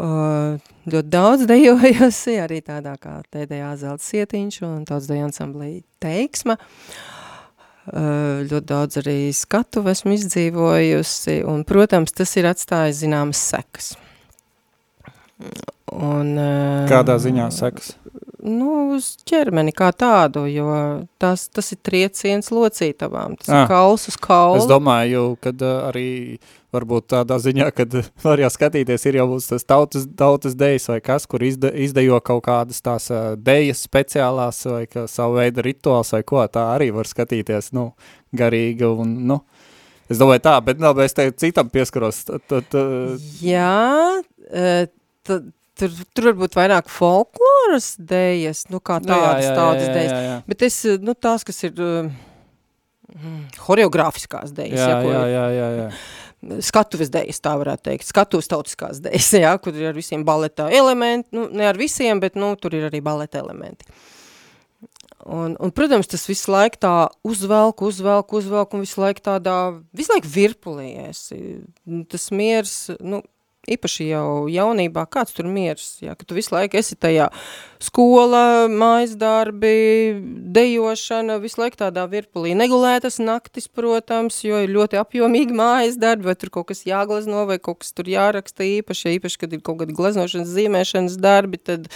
uh, ļoti daudz dejojusi, arī tādā kā TDA Zelta Sietiņš un tāds deja ansamblī Teiksma. Uh, ļoti daudz arī skatu esmu izdzīvojusi, un, protams, tas ir atstājis zināmas sekas. Un, uh, Kādā ziņā sekas? Nu, uz ķermeni kā tādu, jo tas, tas ir trieciens locītavām, tas Ah. ir kauls uz kaulu. Es domāju, ka uh, arī varbūt tādā ziņā, kad var jau skatīties, ir jau tas tautas, tautas dejas vai kas, kur izde, izdejo kaut kādas tās uh, dejas speciālās vai ka savu veidu rituāls vai ko, tā arī var skatīties, nu, garīgi un, nu, es domāju tā, bet, nu, es te citam pieskaros, tad, tad, Jā, eh, tad, tur, tur varbūt vairāk folkloras dejas, nu kā tādas tautas dejas. jā, jā. Bet es, nu tās, kas ir uh, horeogrāfiskās dejas, Jā, ja, ko jā, jā, jā, jā. skatuves dejas, tā varētu teikt, skatuves tautiskās dejas, jā, kur ir ar visiem baleta elementi, nu, ne ar visiem, bet, nu, tur ir arī baleta elementi. Un, un, protams, tas visu laiku tā uzvelk, uzvelk, uzvelk un visu laiku tādā, visu laiku virpulījies. Tas miers, nu, īpaši jau jaunībā, kāds tur miers, jā, ka tu visu laiku esi tajā skola, mājas darbi, dejošana, visu laiku tādā virpulī. Negulētas naktis, protams, jo ir ļoti apjomīgi mājas darbi, vai tur kaut kas jāglazno, vai kaut kas tur jāraksta īpaši, īpaši, kad ir kaut kādi glaznošanas, zīmēšanas darbi, tad,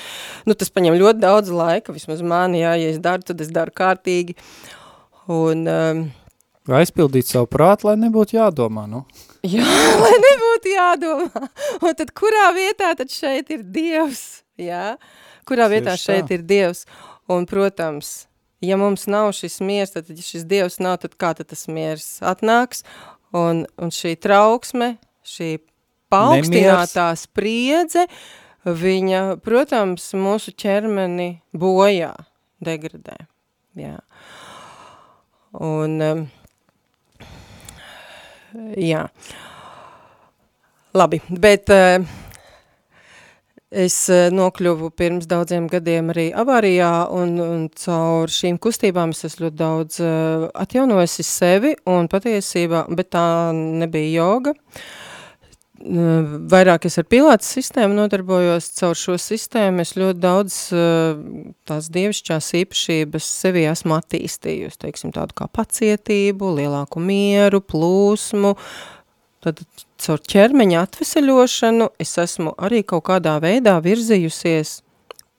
nu, tas paņem ļoti daudz laika, vismaz mani, jā, ja es daru, tad es daru kārtīgi. Un, um, aizpildīt savu prātu, lai nebūtu jādomā, nu? Jā, lai nebūtu jādomā. Un tad kurā vietā tad šeit ir Dievs? Jā, kurā vietā šeit ir Dievs? Un, protams, ja mums nav šis miers, tad ja šis Dievs nav, tad kā tad tas miers atnāks? Un, un šī trauksme, šī paaugstinātā spriedze, viņa, protams, mūsu ķermeni bojā, degradē. Jā. Un, um, jā. Labi, bet uh, es uh, nokļuvu pirms daudziem gadiem arī avārijā un, un caur šīm kustībām es esmu ļoti daudz uh, atjaunojusi sevi un patiesībā, bet tā nebija joga. Uh, Vairāk es ar pilātas sistēmu nodarbojos, caur šo sistēmu es ļoti daudz uh, tās dievišķās īpašības sevi esmu attīstījusi, teiksim, tādu kā pacietību, lielāku mieru, plūsmu, tad caur ķermeņa atveseļošanu es esmu arī kaut kādā veidā virzījusies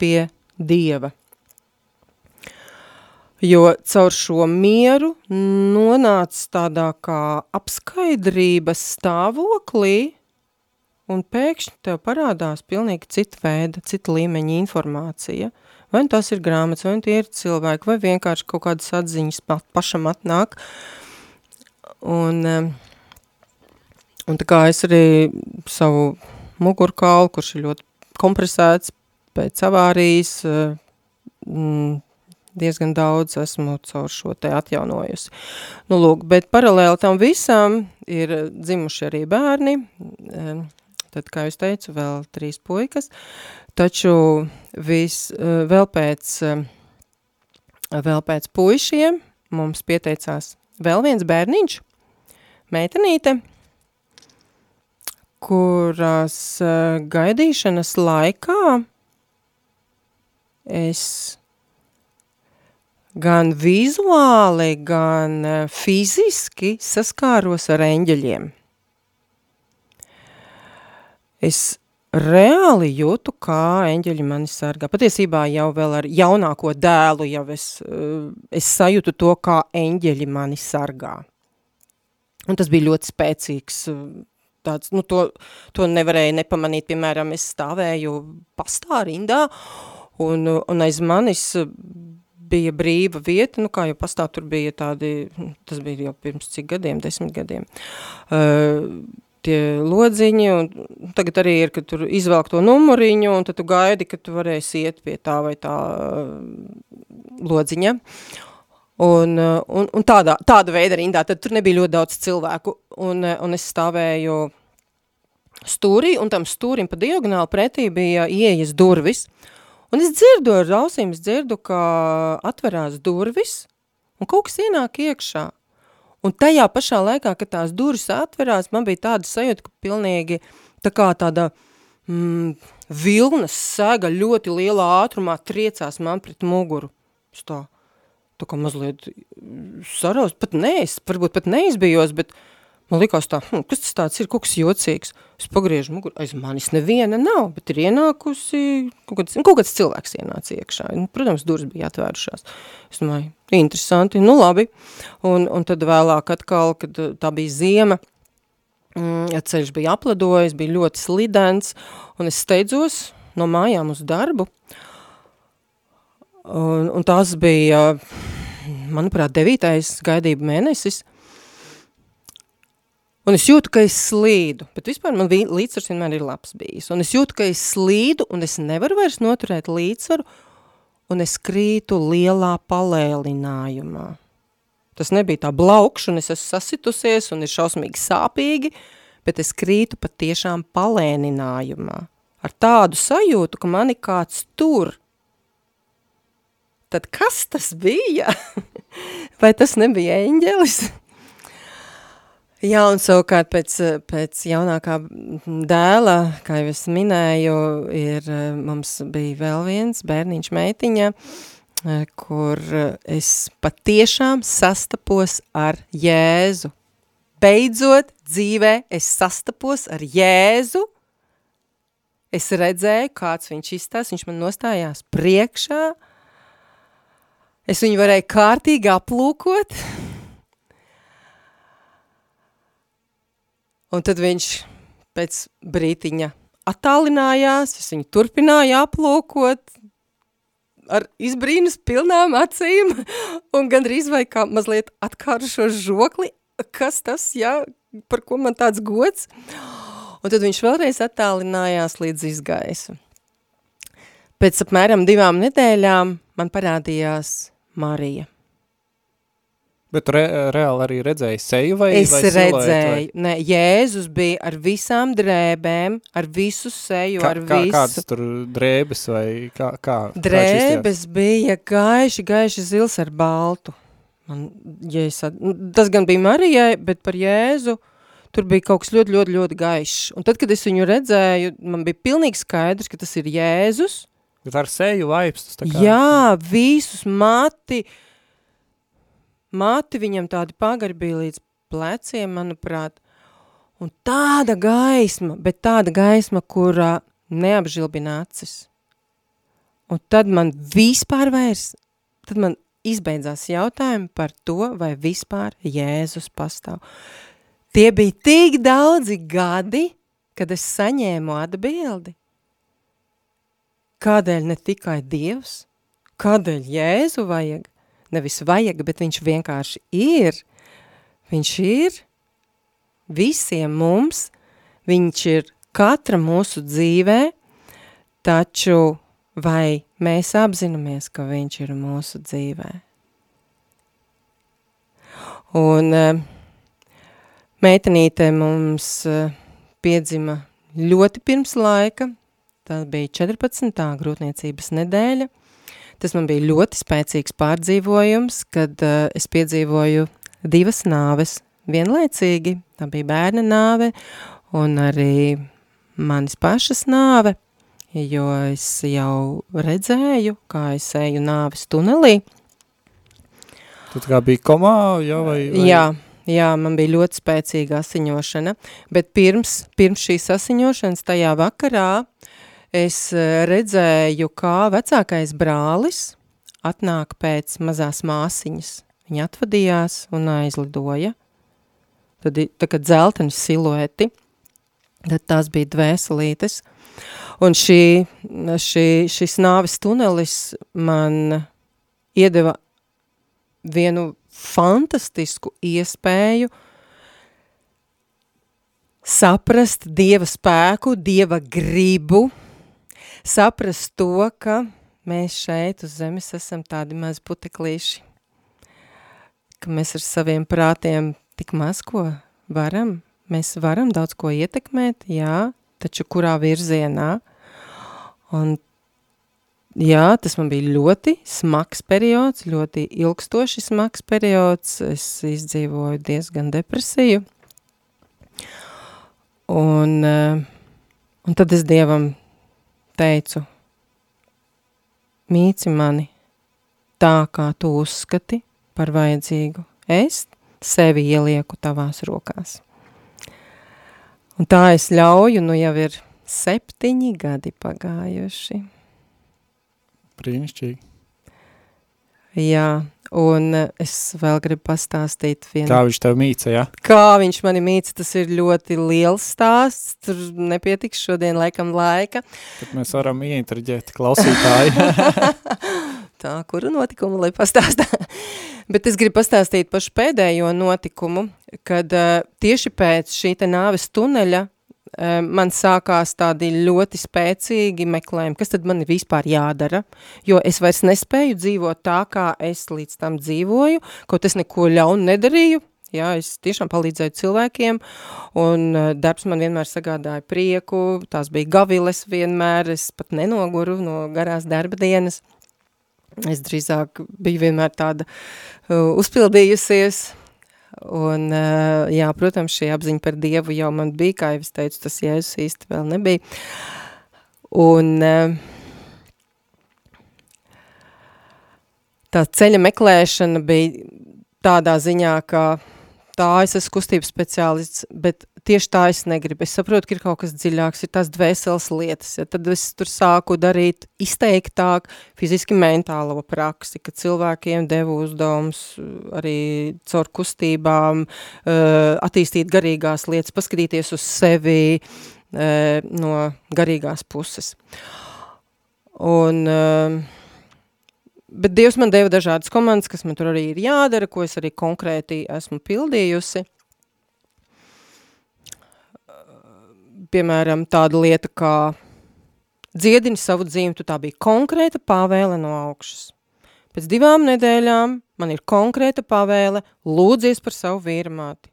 pie Dieva. Jo caur šo mieru nonāca tādā kā apskaidrības stāvoklī, un pēkšņi tev parādās pilnīgi cita veida, cita līmeņa informācija. Vai nu tas ir grāmatas, vai nu tie ir cilvēki, vai vienkārši kaut kādas atziņas pašam atnāk. Un, um, un tā kā es arī savu mugurkaulu, kurš ir ļoti kompresēts pēc avārijas, uh, mm, diezgan daudz esmu caur šo te atjaunojusi. Nu, lūk, bet paralēli tam visam ir eh, dzimuši arī bērni, tad, kā jūs teicu, vēl trīs puikas, taču vis, eh, vēl pēc, em, vēl pēc puišiem mums pieteicās vēl viens bērniņš, meitenīte, kurās uh, gaidīšanas laikā es gan vizuāli, gan uh, fiziski saskāros ar eņģeļiem. Es reāli jūtu, kā eņģeļi mani sargā. Patiesībā jau vēl ar jaunāko dēlu jau es, uh, es sajūtu to, kā eņģeļi mani sargā. Un tas bija ļoti spēcīgs tāds, nu to, to nevarēja nepamanīt, piemēram, es stāvēju pastā rindā, un, un aiz manis bija brīva vieta, nu kā jau pastā tur bija tādi, tas bija jau pirms cik gadiem, desmit gadiem, uh, tie lodziņi, un tagad arī ir, ka tur izvelk to numuriņu, un tad tu gaidi, ka tu varēsi iet pie tā vai tā uh, lodziņa. Un, uh, un, un tādā, tāda veida rindā, tad tur nebija ļoti daudz cilvēku, un, uh, un es stāvēju stūrī, un tam stūrim pa diagonāli pretī bija ieejas durvis, un es dzirdu ar ausīm, es dzirdu, ka atverās durvis, un kaut kas ienāk iekšā, Un tajā pašā laikā, kad tās durvis atverās, man bija tāda sajūta, ka pilnīgi tā kā tāda mm, vilnas sēga ļoti lielā ātrumā triecās man pret muguru. Es tā, kā mazliet saraust, pat ne, es varbūt pat neizbijos, bet Man likās tā, hm, kas tas tāds ir, kaut kas jocīgs. Es pagriežu muguru, aiz manis neviena nav, bet ir ienākusi, kaut kāds, kaut kāds cilvēks ienāca iekšā. Un, protams, durvis bija atvērušās. Es domāju, interesanti, nu labi. Un, un tad vēlāk atkal, kad tā bija ziema, mm, ceļš bija apledojis, bija ļoti slidens, un es steidzos no mājām uz darbu. Un, un tās bija, manuprāt, devītais gaidību mēnesis, Un es jūtu, ka es slīdu, bet vispār man līdzsvars vienmēr ir labs bijis. Un es jūtu, ka es slīdu, un es nevaru vairs noturēt līdzsvaru, un es krītu lielā palēlinājumā. Tas nebija tā blaukš, un es esmu sasitusies, un ir šausmīgi sāpīgi, bet es krītu pat tiešām palēninājumā. Ar tādu sajūtu, ka mani kāds tur. Tad kas tas bija? Vai tas nebija eņģelis? Jā, un savukārt pēc, pēc jaunākā dēla, kā jau es minēju, ir, mums bija vēl viens bērniņš meitiņa, kur es patiešām sastapos ar Jēzu. Beidzot dzīvē es sastapos ar Jēzu, es redzēju, kāds viņš izstās, viņš man nostājās priekšā, es viņu varēju kārtīgi aplūkot, Un tad viņš pēc brītiņa attālinājās, es viņu turpināju aplūkot ar izbrīnus pilnām acīm un gandrīz vai kā mazliet atkārušo žokli, kas tas, jā, par ko man tāds gods. Un tad viņš vēlreiz attālinājās līdz izgaisu. Pēc apmēram divām nedēļām man parādījās Marija. Bet re, reāli arī redzēji seju vai Es vai redzēju, vai? ne, Jēzus bija ar visām drēbēm, ar visu seju, Kā, ar kā, visu. kādas tur drēbes vai kā, kā Drēbes bija gaiši, gaiši zils ar baltu. Man, ja es, at- nu, tas gan bija Marijai, bet par Jēzu tur bija kaut kas ļoti, ļoti, ļoti gaišs. Un tad, kad es viņu redzēju, man bija pilnīgi skaidrs, ka tas ir Jēzus. Ar seju vaips tas tā kā. Jā, visus mati, mati viņam tādi pagari bija līdz pleciem, manuprāt. Un tāda gaisma, bet tāda gaisma, kurā neapžilbina acis. Un tad man vispār vairs, tad man izbeidzās jautājumi par to, vai vispār Jēzus pastāv. Tie bija tik daudzi gadi, kad es saņēmu atbildi. Kādēļ ne tikai Dievs? Kādēļ Jēzu vajag? Nevis vajag, bet viņš vienkārši ir. Viņš ir visiem mums, viņš ir katra mūsu dzīvē, taču vai mēs apzināmies, ka viņš ir mūsu dzīvē? Un uh, meitenīte mums uh, piedzima ļoti pirms laika, tā bija 14. grūtniecības nedēļa. Tas man bija ļoti spēcīgs pārdzīvojums, kad uh, es piedzīvoju divas nāves vienlaicīgi. Tā bija bērna nāve un arī manis pašas nāve, jo es jau redzēju, kā es eju nāves tunelī. Tu kā bija komā, jā, vai? vai? Jā, jā, man bija ļoti spēcīga asiņošana, bet pirms, pirms šīs asiņošanas tajā vakarā es eh, redzēju, kā vecākais brālis atnāk pēc mazās māsiņas. Viņa atvadījās un aizlidoja. Tad, tā kā dzelteni silueti, tad tās bija dvēselītes. Un šī, šī, šis nāves tunelis man iedeva vienu fantastisku iespēju saprast Dieva spēku, Dieva gribu, saprast to, ka mēs šeit uz zemes esam tādi maz puteklīši, ka mēs ar saviem prātiem tik maz ko varam, mēs varam daudz ko ietekmēt, jā, taču kurā virzienā, un jā, tas man bija ļoti smags periods, ļoti ilgstoši smags periods, es izdzīvoju diezgan depresiju, un, eh, un tad es Dievam teicu, mīci mani tā, kā tu uzskati par vajadzīgu. Es sevi ielieku tavās rokās. Un tā es ļauju, nu jau ir septiņi gadi pagājuši. Brīnišķīgi. Jā, un eh, es vēl gribu pastāstīt vienu. Kā viņš tev mīca, jā? Kā viņš mani mīca, tas ir ļoti liels stāsts, tur nepietiks šodien laikam laika. Tad mēs varam ieintriģēt klausītāju. Tā, kuru notikumu, lai pastāstā. Bet es gribu pastāstīt pašu pēdējo notikumu, kad uh, tieši pēc šī te nāves tuneļa man sākās tādi ļoti spēcīgi meklējumi, kas tad man ir vispār jādara, jo es vairs nespēju dzīvot tā, kā es līdz tam dzīvoju, kaut es neko ļaunu nedarīju, Jā, es tiešām palīdzēju cilvēkiem, un uh, darbs man vienmēr sagādāja prieku, tās bija gaviles vienmēr, es pat nenoguru no garās darba dienas. Es drīzāk biju vienmēr tāda uh, uzpildījusies, un, uh, jā, protams, šī apziņa par Dievu jau man bija, kā jau es teicu, tas Jēzus īsti vēl nebija. Un uh, tā ceļa meklēšana bija tādā ziņā, ka tā es esmu kustības speciālists, bet tieši tā es negribu. Es saprotu, ka ir kaut kas dziļāks, ir tās dvēseles lietas, ja tad es tur sāku darīt izteiktāk fiziski mentālo praksi, ka cilvēkiem devu uzdevums arī caur kustībām, uh, attīstīt garīgās lietas, paskatīties uz sevi uh, no garīgās puses. Un Bet Dievs man deva dažādas komandas, kas man tur arī ir jādara, ko es arī konkrēti esmu pildījusi. Piemēram, tāda lieta kā dziedini savu dzīvtu, tā bija konkrēta pavēle no augšas. Pēc divām nedēļām man ir konkrēta pavēle lūdzies par savu vīrmāti.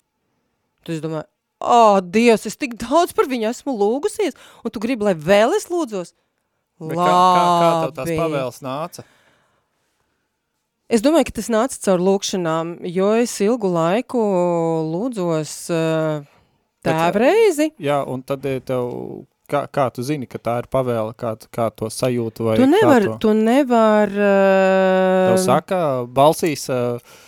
Tad es domāju, ā, Dievs, es tik daudz par viņu esmu lūgusies, un tu gribi, lai vēl es lūdzos? Bet Kā, kā, kā tev tās Labi. pavēles nāca? Es domāju, ka tas nāca caur lūkšanām, jo es ilgu laiku lūdzos uh, Bet, tēvreizi. Jā, un tad eh, tev, kā, kā tu zini, ka tā ir pavēle, kā, kā to sajūtu vai Tu kā nevar, to? tu nevar... Tev Uh, saka, balsīs, eh,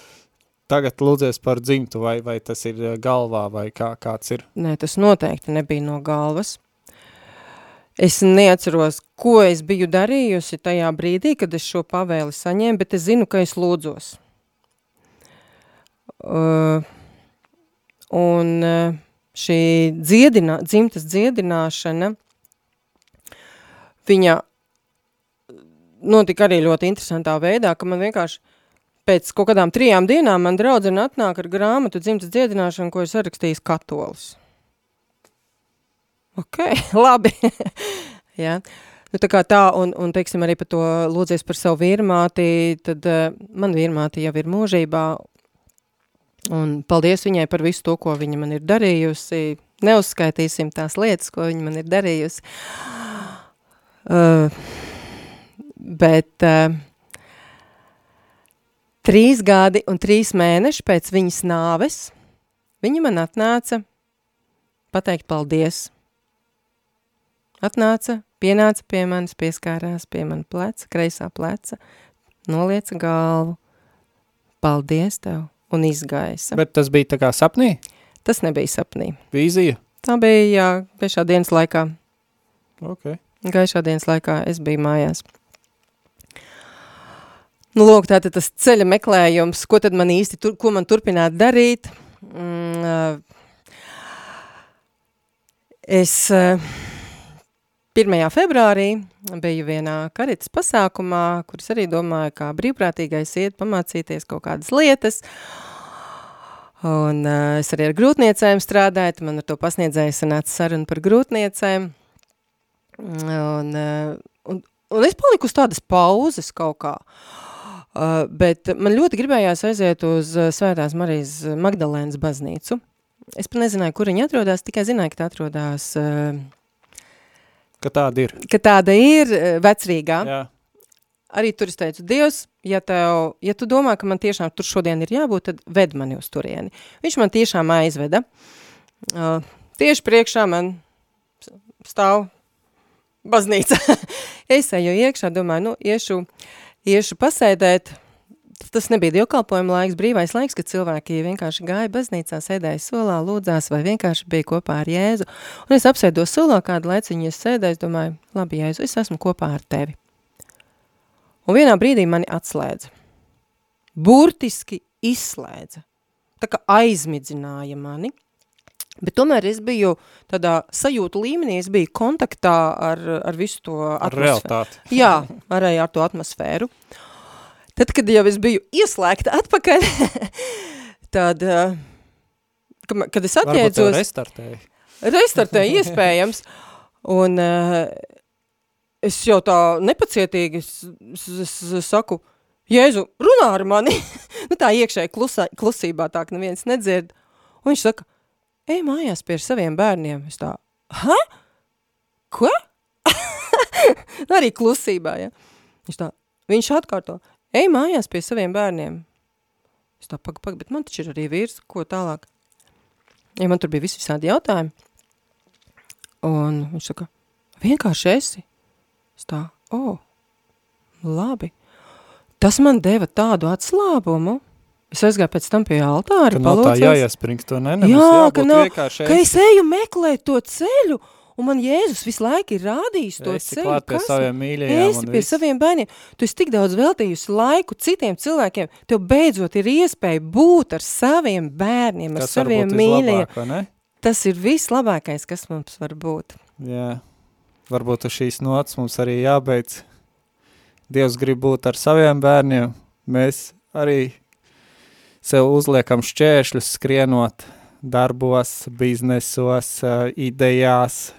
tagad lūdzies par dzimtu, vai, vai tas ir eh, galvā, vai kā, kāds ir? Nē, tas noteikti nebija no galvas. Es neatceros, ko es biju darījusi tajā brīdī, kad es šo pavēli saņēmu, bet es zinu, ka es lūdzos. Uh, un uh, šī dziedinā, dzimtas dziedināšana, viņa notika arī ļoti interesantā veidā, ka man vienkārši pēc kaut kādām trijām dienām man draudzene atnāk ar grāmatu dzimtas dziedināšanu, ko ir sarakstījis katolis. Ok, labi. Jā. Nu, tā kā tā, un, un teiksim arī par to lūdzies par savu vīrmāti, tad uh, man vīrmāte jau ir mūžībā, un paldies viņai par visu to, ko viņa man ir darījusi. Neuzskaitīsim tās lietas, ko viņa man ir darījusi. Uh, bet uh, trīs gadi un trīs mēneši pēc viņas nāves viņa man atnāca pateikt paldies. Atnāca, pienāca pie manis, pieskārās pie mana pleca, kreisā pleca, nolieca galvu. Paldies tev! Un izgaisa. Bet tas bija tā kā sapnī? Tas nebija sapnī. Vīzija? Tā bija, jā, gaišā dienas laikā. Ok. Gaišā dienas laikā es biju mājās. Nu, lūk, tātad tas ceļa meklējums, ko tad man īsti, tur, ko man turpināt darīt. Mm, es uh, 1. februārī biju vienā karitas pasākumā, kuras arī domāju, kā brīvprātīgais iet pamācīties kaut kādas lietas. Un uh, es arī ar grūtniecēm strādāju, man ar to pasniedzēju sanāca saruna par grūtniecēm. Un, uh, un, un es paliku uz tādas pauzes kaut kā. Uh, bet man ļoti gribējās aiziet uz Svētās Marijas Magdalēnas baznīcu. Es pat nezināju, kur viņa atrodas, tikai zināju, ka tā atrodas, uh, Ka tāda ir. ka tāda ir uh, vecrīgā. Jā. Arī tur es teicu, Dievs, ja, tev, ja tu domā, ka man tiešām tur šodien ir jābūt, tad ved mani uz turieni. Viņš man tiešām aizveda. Uh, tieši priekšā man stāv baznīca. es eju iekšā, domāju, nu, iešu, iešu pasēdēt. Tas nebija dievkalpojuma laiks, brīvais laiks, kad cilvēki vienkārši gāja baznīcā, sēdēja solā, lūdzās vai vienkārši bija kopā ar Jēzu. Un es apsēdos solā kādu laiciņu, es sēdēju, es domāju, labi, Jēzu, es esmu kopā ar tevi. Un vienā brīdī mani atslēdza. Burtiski izslēdza. Tā kā aizmidzināja mani. Bet tomēr es biju tādā sajūtu līmenī, es biju kontaktā ar, ar visu to Ar atmosfēru. realitāti. Jā, arī ar to atmosfēru. Tad, kad jau es biju ieslēgta atpakaļ, tad, eh, kad, es atjēdzos, restartēji. restartēju iespējams, un uh, es jau tā nepacietīgi es, es, es, es saku, Jēzu, runā ar mani, nu tā iekšēji klusā, klusībā tā, ka neviens nedzird, un viņš saka, ej mājās pie saviem bērniem, es tā, ha? Ko? Nu, Arī klusībā, ja? Viņš tā, viņš atkārto, ej mājās pie saviem bērniem. Es tā, pag, pag, bet man taču ir arī vīrs, ko tālāk? Ja man tur bija visi visādi jautājumi. Un viņš saka, vienkārši esi. Es tā, o, oh, labi. Tas man deva tādu atslābumu. Es aizgāju pēc tam pie altāra, Ka nav tā palūdzos. jāiespringst to ne, Jā, ka nav, ka es eju meklēt to ceļu, un man Jēzus visu laiku ir rādījis to esi ceļu. pie saviem mīļajiem Esi pie viss. saviem bērniem. Tu esi tik daudz veltījusi laiku citiem cilvēkiem. Tev beidzot ir iespēja būt ar saviem bērniem, ar Tas saviem mīļajiem. Tas ir vislabākais, kas mums var būt. Jā. Varbūt uz šīs nots mums arī jābeidz. Dievs grib būt ar saviem bērniem. Mēs arī sev uzliekam šķēršļus skrienot darbos, biznesos, idejās,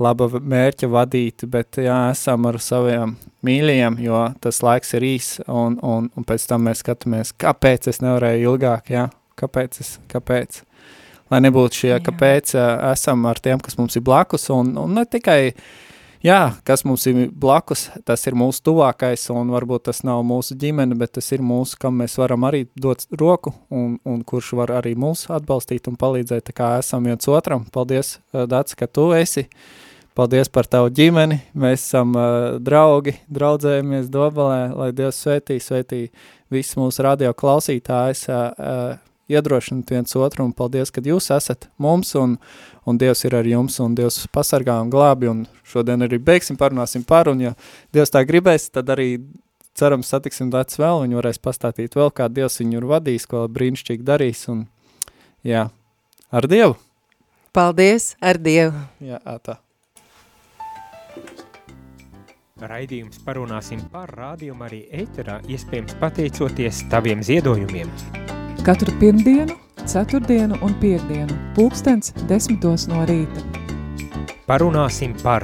laba mērķa vadīti, bet jā, esam ar saviem mīļajiem, jo tas laiks ir īs, un, un, un pēc tam mēs skatāmies, kāpēc es nevarēju ilgāk, jā, kāpēc es, kāpēc. Lai nebūtu šie, Jā. kāpēc esam ar tiem, kas mums ir blakus, un, un ne tikai, jā, kas mums ir blakus, tas ir mūsu tuvākais, un varbūt tas nav mūsu ģimene, bet tas ir mūsu, kam mēs varam arī dot roku, un, un kurš var arī mūs atbalstīt un palīdzēt, tā kā esam viens otram. Paldies, ā, Dats, ka tu esi. Paldies par tavu ģimeni, mēs esam uh, draugi, draudzējamies Dobalē, lai Dievs svētī, svētī visus mūsu radio klausītājus, uh, uh, iedrošināt viens otru, un paldies, ka jūs esat mums, un, un Dievs ir ar jums, un Dievs pasargā un glābi, un šodien arī beigsim, parunāsim par, un ja Dievs tā gribēs, tad arī cerams satiksim tāds vēl, viņi varēs pastātīt vēl, kā Dievs viņu ir vadījis, ko brīnišķīgi darīs, un jā, ar Dievu. Paldies ar Dievu! Jā, tā. Raidījums parunāsim par rādījumu arī ēterā, iespējams pateicoties taviem ziedojumiem. Katru pirmdienu, ceturtdienu un piekdienu, pulkstens desmitos no rīta. Parunāsim par